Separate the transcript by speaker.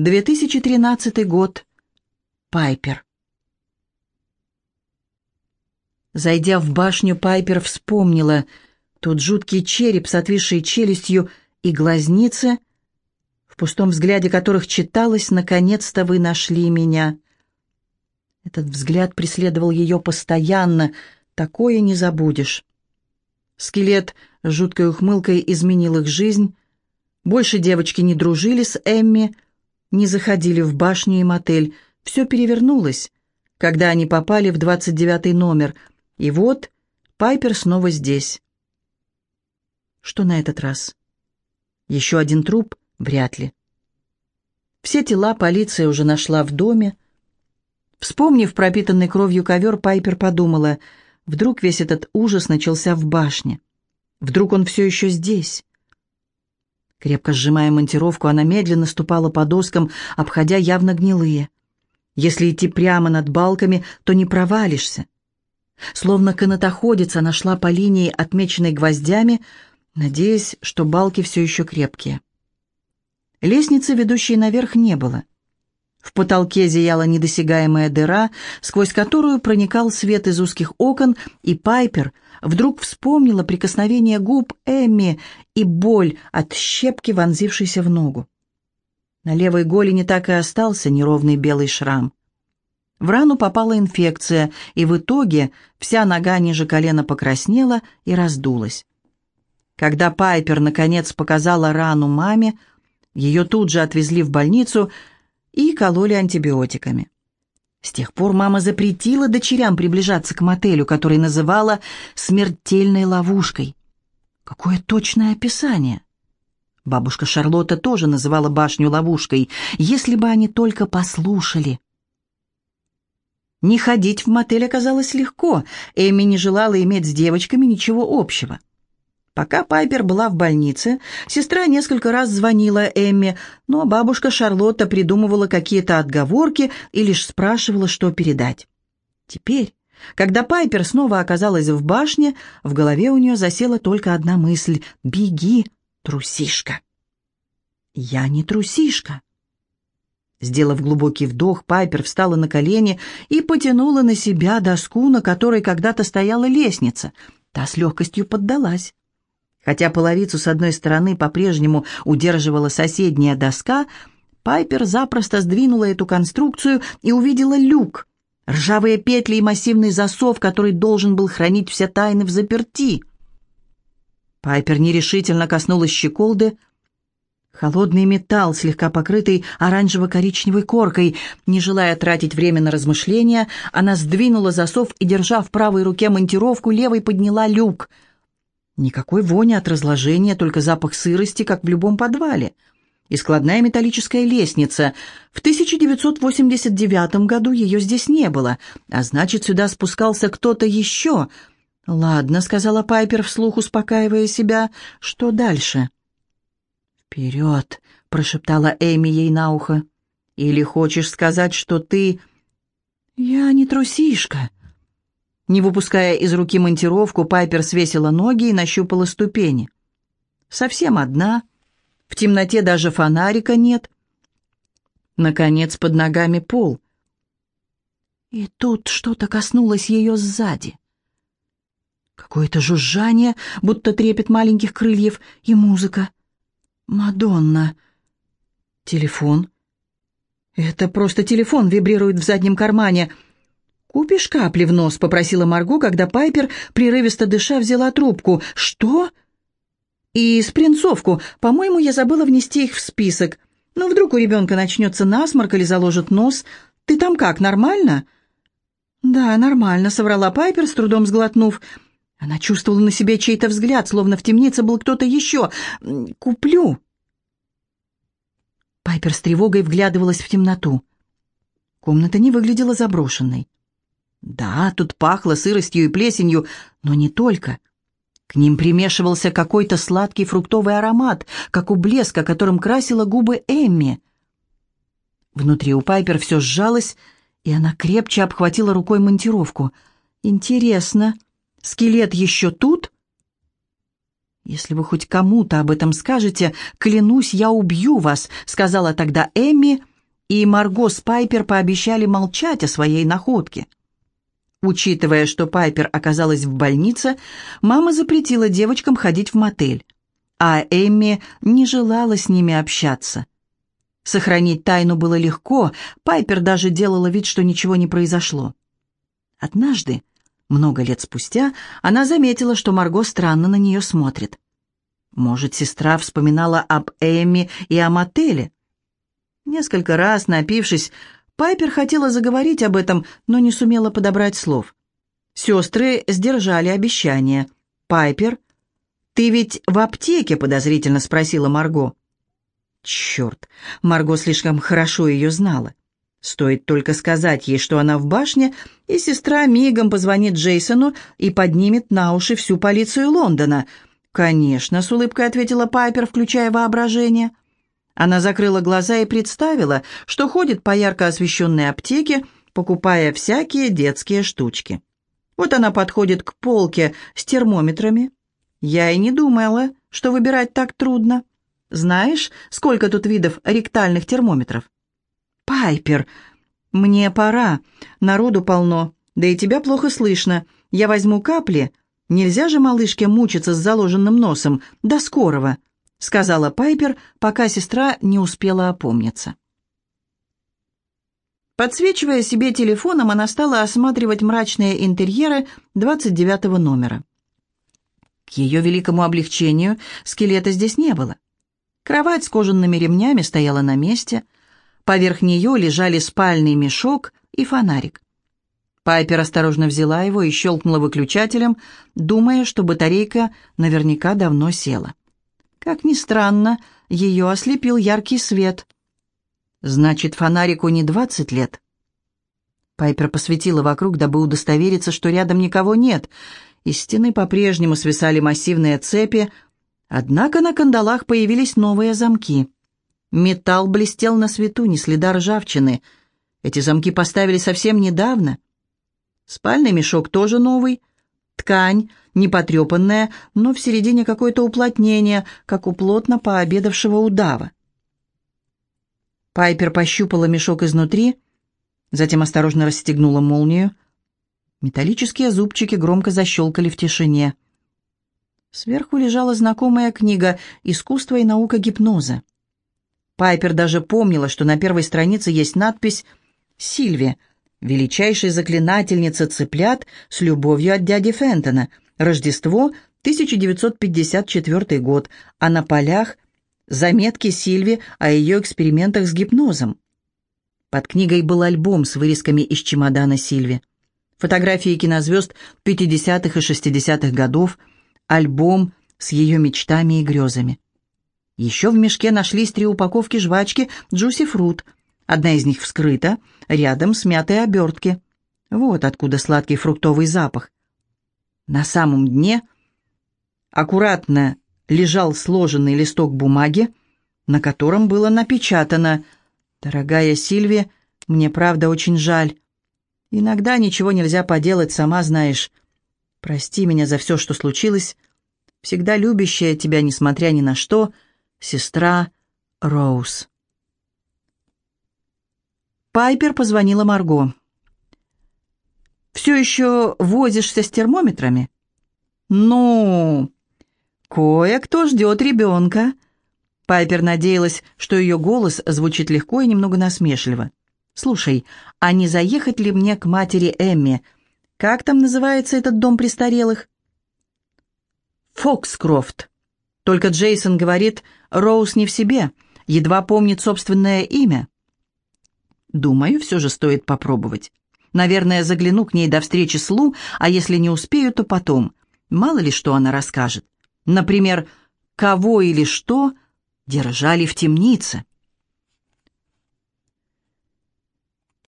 Speaker 1: 2013 год. Пайпер. Зайдя в башню, Пайпер вспомнила тот жуткий череп с отвисшей челюстью и глазницы, в пустом взгляде которых читалось «Наконец-то вы нашли меня». Этот взгляд преследовал ее постоянно, такое не забудешь. Скелет с жуткой ухмылкой изменил их жизнь. Больше девочки не дружили с Эмми, не заходили в башню и мотель. Все перевернулось, когда они попали в двадцать девятый номер. И вот Пайпер снова здесь. Что на этот раз? Еще один труп? Вряд ли. Все тела полиция уже нашла в доме. Вспомнив пропитанный кровью ковер, Пайпер подумала, вдруг весь этот ужас начался в башне. Вдруг он все еще здесь. Крепко сжимая монтировку, она медленно ступала по доскам, обходя явно гнилые. Если идти прямо над балками, то не провалишься. Словно канатоходец, она шла по линии, отмеченной гвоздями, надеясь, что балки все еще крепкие. Лестницы, ведущей наверх, не было. В потолке зияла недосягаемая дыра, сквозь которую проникал свет из узких окон, и Пайпер вдруг вспомнила прикосновение губ Эмми и боль от щепки, вонзившейся в ногу. На левой голени так и остался неровный белый шрам. В рану попала инфекция, и в итоге вся нога ниже колена покраснела и раздулась. Когда Пайпер, наконец, показала рану маме, ее тут же отвезли в больницу – и кололи антибиотиками. С тех пор мама запретила дочерям приближаться к мотелю, который называла «смертельной ловушкой». Какое точное описание! Бабушка Шарлотта тоже называла башню ловушкой, если бы они только послушали. Не ходить в мотель оказалось легко, Эми не желала иметь с девочками ничего общего. Пока Пайпер была в больнице, сестра несколько раз звонила Эмме, но бабушка Шарлотта придумывала какие-то отговорки и лишь спрашивала, что передать. Теперь, когда Пайпер снова оказалась в башне, в голове у нее засела только одна мысль — «Беги, трусишка!» «Я не трусишка!» Сделав глубокий вдох, Пайпер встала на колени и потянула на себя доску, на которой когда-то стояла лестница. Та с легкостью поддалась. Хотя половицу с одной стороны по-прежнему удерживала соседняя доска, Пайпер запросто сдвинула эту конструкцию и увидела люк, ржавые петли и массивный засов, который должен был хранить все тайны в заперти. Пайпер нерешительно коснулась щеколды. Холодный металл, слегка покрытый оранжево-коричневой коркой. Не желая тратить время на размышления, она сдвинула засов и, держа в правой руке монтировку, левой подняла люк — Никакой вони от разложения, только запах сырости, как в любом подвале. И складная металлическая лестница. В 1989 году ее здесь не было, а значит, сюда спускался кто-то еще. «Ладно», — сказала Пайпер вслух, успокаивая себя, — «что дальше?» «Вперед», — прошептала Эми ей на ухо. «Или хочешь сказать, что ты...» «Я не трусишка», не выпуская из руки монтировку, Пайпер свесила ноги и нащупала ступени. Совсем одна. В темноте даже фонарика нет. Наконец, под ногами пол. И тут что-то коснулось ее сзади. Какое-то жужжание, будто трепет маленьких крыльев, и музыка. «Мадонна!» Телефон. Это просто телефон вибрирует в заднем кармане — «Купишь капли в нос?» — попросила Марго, когда Пайпер, прерывисто дыша, взяла трубку. «Что?» «И спринцовку. По-моему, я забыла внести их в список. Но вдруг у ребенка начнется насморк или заложит нос. Ты там как, нормально?» «Да, нормально», — соврала Пайпер, с трудом сглотнув. Она чувствовала на себе чей-то взгляд, словно в темнице был кто-то еще. «Куплю». Пайпер с тревогой вглядывалась в темноту. Комната не выглядела заброшенной. Да, тут пахло сыростью и плесенью, но не только. К ним примешивался какой-то сладкий фруктовый аромат, как у блеска, которым красила губы Эмми. Внутри у Пайпер все сжалось, и она крепче обхватила рукой монтировку. «Интересно, скелет еще тут?» «Если вы хоть кому-то об этом скажете, клянусь, я убью вас», — сказала тогда Эмми, и Марго с Пайпер пообещали молчать о своей находке. Учитывая, что Пайпер оказалась в больнице, мама запретила девочкам ходить в мотель, а Эмми не желала с ними общаться. Сохранить тайну было легко, Пайпер даже делала вид, что ничего не произошло. Однажды, много лет спустя, она заметила, что Марго странно на нее смотрит. Может, сестра вспоминала об Эмми и о мотеле? Несколько раз, напившись, Пайпер хотела заговорить об этом, но не сумела подобрать слов. Сестры сдержали обещание. «Пайпер, ты ведь в аптеке?» — подозрительно спросила Марго. Черт, Марго слишком хорошо ее знала. Стоит только сказать ей, что она в башне, и сестра мигом позвонит Джейсону и поднимет на уши всю полицию Лондона. «Конечно», — с улыбкой ответила Пайпер, включая воображение. Она закрыла глаза и представила, что ходит по ярко освещенной аптеке, покупая всякие детские штучки. Вот она подходит к полке с термометрами. Я и не думала, что выбирать так трудно. Знаешь, сколько тут видов ректальных термометров? Пайпер, мне пора. Народу полно. Да и тебя плохо слышно. Я возьму капли. Нельзя же малышке мучиться с заложенным носом. До скорого. — сказала Пайпер, пока сестра не успела опомниться. Подсвечивая себе телефоном, она стала осматривать мрачные интерьеры 29-го номера. К ее великому облегчению скелета здесь не было. Кровать с кожаными ремнями стояла на месте, поверх нее лежали спальный мешок и фонарик. Пайпер осторожно взяла его и щелкнула выключателем, думая, что батарейка наверняка давно села. Как ни странно, ее ослепил яркий свет. Значит, фонарику не двадцать лет. Пайпер посветила вокруг, дабы удостовериться, что рядом никого нет. Из стены по-прежнему свисали массивные цепи, однако на кандалах появились новые замки. Металл блестел на свету, не следа ржавчины. Эти замки поставили совсем недавно. Спальный мешок тоже новый. Ткань не но в середине какое-то уплотнение, как у плотно пообедавшего удава. Пайпер пощупала мешок изнутри, затем осторожно расстегнула молнию. Металлические зубчики громко защелкали в тишине. Сверху лежала знакомая книга «Искусство и наука гипноза». Пайпер даже помнила, что на первой странице есть надпись «Сильви, величайшей заклинательница цыплят с любовью от дяди Фентона», Рождество, 1954 год, а на полях заметки Сильви о ее экспериментах с гипнозом. Под книгой был альбом с вырезками из чемодана Сильви. Фотографии кинозвезд 50-х и 60-х годов, альбом с ее мечтами и грезами. Еще в мешке нашлись три упаковки жвачки «Джуси Фрут». Одна из них вскрыта, рядом с мятой обертки. Вот откуда сладкий фруктовый запах. На самом дне аккуратно лежал сложенный листок бумаги, на котором было напечатано «Дорогая Сильви, мне правда очень жаль. Иногда ничего нельзя поделать, сама знаешь. Прости меня за все, что случилось. Всегда любящая тебя, несмотря ни на что, сестра Роуз». Пайпер позвонила Марго. Все еще возишься с термометрами? Ну, кое-кто ждет ребенка. Пайпер надеялась, что ее голос звучит легко и немного насмешливо. «Слушай, а не заехать ли мне к матери Эмми? Как там называется этот дом престарелых?» «Фокскрофт». Только Джейсон говорит, Роуз не в себе, едва помнит собственное имя. «Думаю, все же стоит попробовать». Наверное, загляну к ней до встречи с Лу, а если не успею, то потом. Мало ли что она расскажет. Например, кого или что держали в темнице.